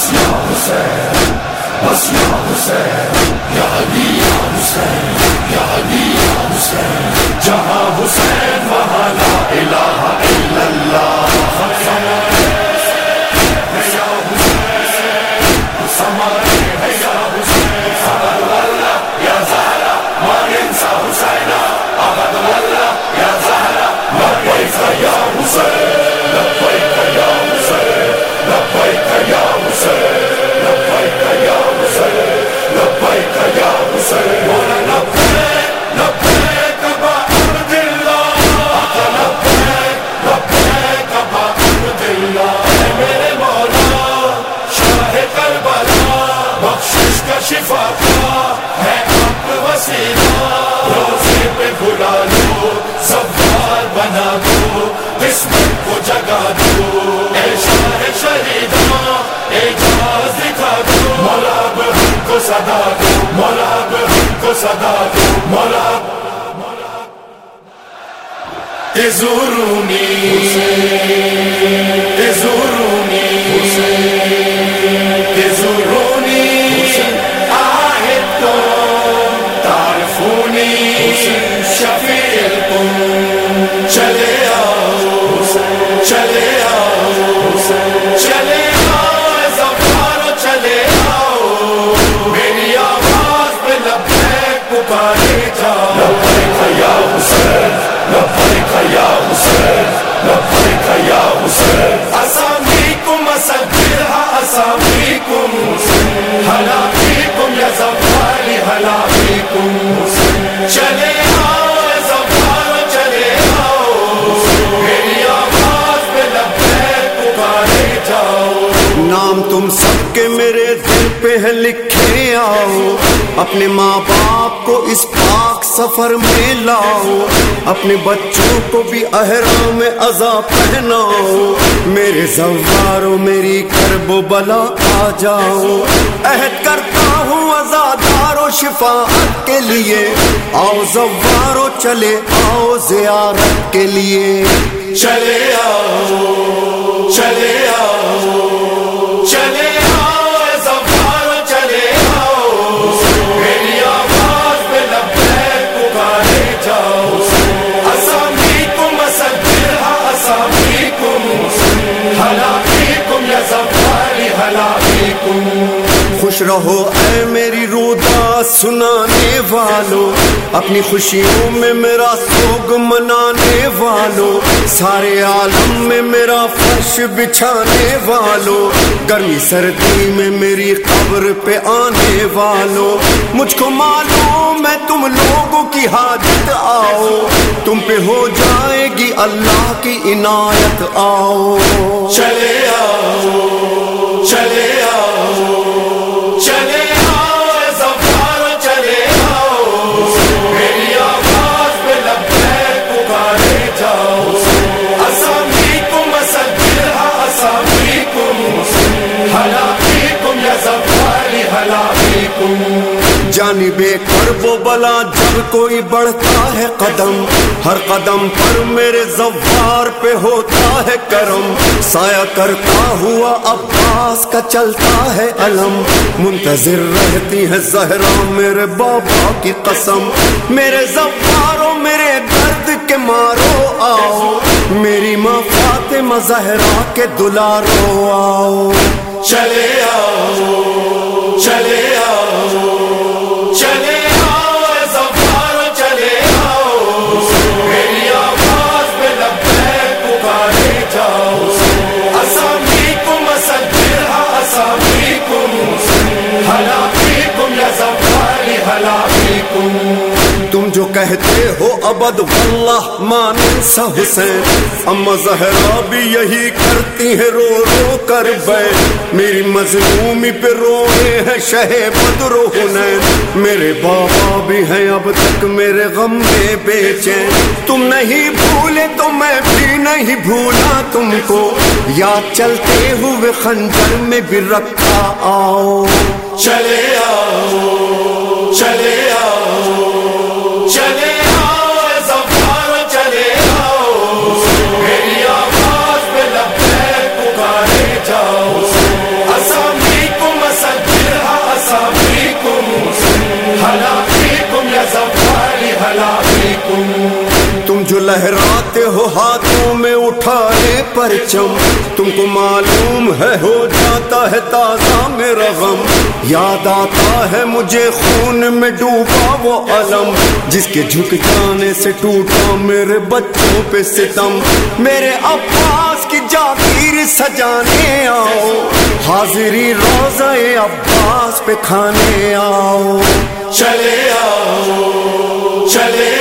بس حسین حسین یا علی یا حسین یا علی یا حسین زورونی زورونی اپنے ماں باپ کو اس پاک سفر میں لاؤ، اپنے بچوں کو بھی احرام میں ازا پہناؤ۔ میرے زوارو میری کرب و بلا آ جاؤ۔ عہد کرتا ہوں ازادار و شفاعت کے لیے۔ آؤ زوارو چلے آؤ زیارت کے لیے۔ چلے آؤ چلے آؤ۔ خوش رہو۔ اے میری رودا سنانے والو، اپنی خوشیوں میں میرا سوگ منانے والو۔ سارے عالم میں میرا فرش بچھانے والو۔ گرمی سردی میں میری قبر پہ آنے والو۔ مجھ کو معلوم ہے تم لوگوں کی حاجت آؤ۔ تم پہ ہو جائے گی اللہ کی عنایت، آؤ۔ چلے آؤ۔ بلا کوئی بڑھتا ہے قدم، ہر قدم پر میرے زوار پہ ہوتا ہے کرم۔ سایہ کرتا ہوا عباس کا چلتا ہے علم۔ منتظر رہتی ہے زہرا میرے بابا کی قسم۔ میرے زواروں، میرے درد کے مارو، آؤ۔ میری ماں فاطمہ زہرا کے دلارو، آؤ۔ چلے۔ تم جو کہتے ہو ابد واللہ مان سا حسین اما زہرا بھی یہی کرتی ہے رو رو کر بے میری مظلومی پہ روئے ہیں شہ بدر حنین۔ میرے بابا بھی ہیں اب تک میرے غم میں بیچین تم نہیں بھولے تو میں بھی نہیں بھولا تم کو۔ یاد چلتے ہوئے خنجر میں بھی رکھا آؤ۔ چلے آؤ۔ چلے لہراتے ہو ہاتھوں میں اٹھائے پرچم تم کو معلوم ہے ہو جاتا ہے تازہ میرا غم یاد آتا ہے مجھے خون میں ڈوبا وہ علم جس کے جھک جانے سے ٹوٹا میرے بچوں پہ ستم میرے عباس کی جاگیر سجانے آؤ حاضری روزہ عباس پہ کھانے آؤ چلے آؤ چلے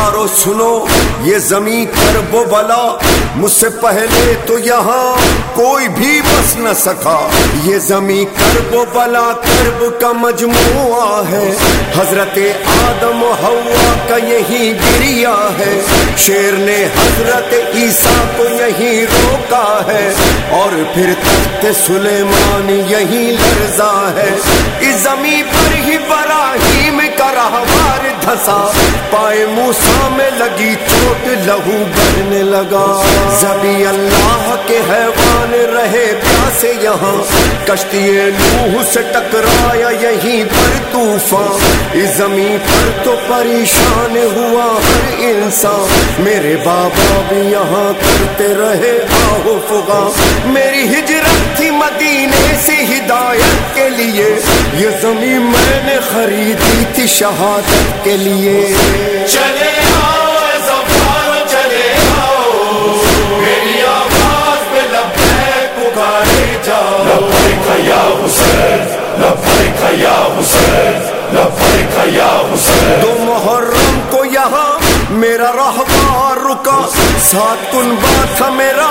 یارو سنو، یہ زمین کر وہ بلا، مجھ سے پہلے تو یہاں کوئی بھی بس نہ سکا۔ یہ زمین کرب و بلا کرب کا مجموعہ ہے۔ حضرت آدم و ہوا کا یہی گریا ہے۔ شیر نے حضرت عیسیٰ کو یہی روکا ہے اور پھر تخت سلیمان یہی لرزا ہے۔ اس زمین پر ہی براہیم کا رہوار دھسا۔ پائے موسا میں لگی چوٹ، لہو بھرنے لگا۔ زبی اللہ کے حیوان رہے پیاسے یہاں۔ کشتی نوح سے ٹکرایا یہیں پر طوفان۔ اس زمین پر تو پریشان ہوا ہر انسان۔ میرے بابا بھی یہاں کرتے رہے آہو فغا میری ہجرت تھی مدینے سے ہدایت کے لیے۔ یہ زمین میں نے خریدی تھی شہادت کے لیے۔ چلے چلے آؤ۔ میری آواز پہ لبیک پکارے جاؤ۔ لبیک یا حسین یا حسین لبیک یا حسین۔ میرا رہبار رکا ساتھ کنبا تھا میرا،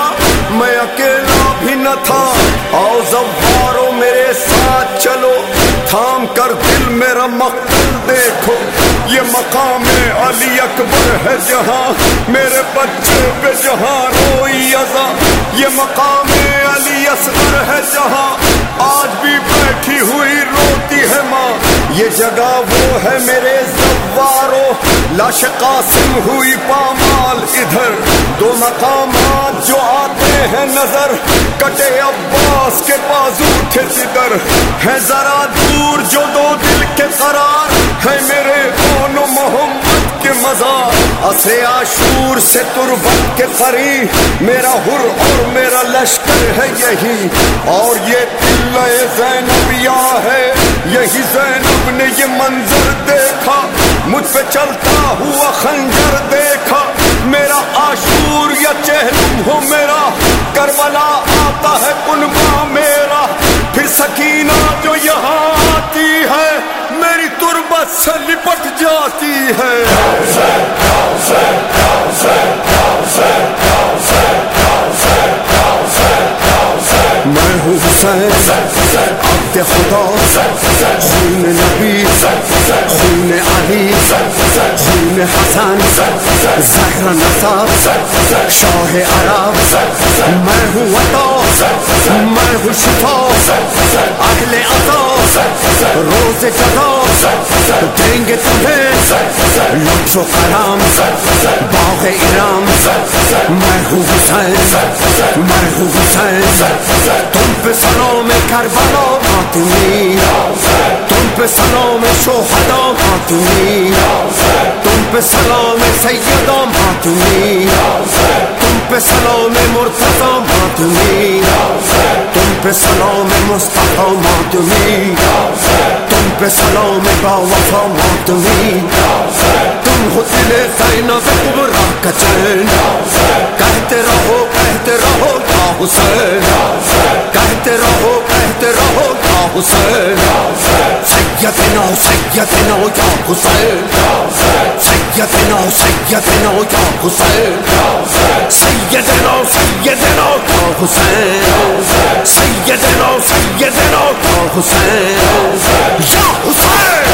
میں اکیلا بھی نہ تھا۔ آؤ زوارو میرے ساتھ چلو، تھام کر دل میرا مقتل دیکھو۔ یہ مقام علی اکبر ہے جہاں میرے بچے پہ جہاں روئی ازا یہ مقام علی اصغر ہے جہاں آج بھی بیٹھی ہوئی روتی ہے ماں۔ یہ جگہ وہ ہے میرے لاش قاسم ہوئی پامال ادھر۔ دو مقامات جو آتے ہیں نظر، کٹے عباس کے بازو تھے جدر ہے ذرا دور جو دو دل کے قرار ہے میرے کون محمد کے مزار۔ اسے عاشور سے تربت کے قریب میرا ہر اور میرا لشکر ہے یہی۔ اور یہ قلعہ زینبیہ ہے۔ یہی زینب نے یہ منظر دیکھا، مجھ پہ چلتا ہوا خنجر دیکھا۔ میرا عاشور یا چہلم ہو میرا، کربلا آتا ہے کنبا میرا۔ پھر سکینہ جو یہاں آتی ہے، میری تربت سے لپٹ جاتی ہے۔ میں ہوں حسین۔ خدا خون نبی خون علی خون حسن زہر نصاب شاہ عرب میں ہوں عطا میں ہوں شفا اہل عطا روز جگہ دیں گے تمہیں لطف و کرام باغ ارام میں ہوں حسین میں ہوں حسین تم پہ سنو میں کربلا ماتمی تم پہ سنو میں شوہدا ماتمی تم پہ سلام میں سیدہ ماتمی پہ سلام میں مرتضی ماتمی تم پہ سلام میں مصطفیٰ ماتمی تم پہ سلام میں با وفا ماتمی تم ہو دل زینب کبرا کا چین کہتے رہو کہتے رہو یا حسین کہتے رہو کہتے رہو حسین سیدنا سیدنا یا حسین سیدنا سیدنا یا حسین سیدنا سیدنا یا حسین سیدنا سیدنا یا حسین یا حسین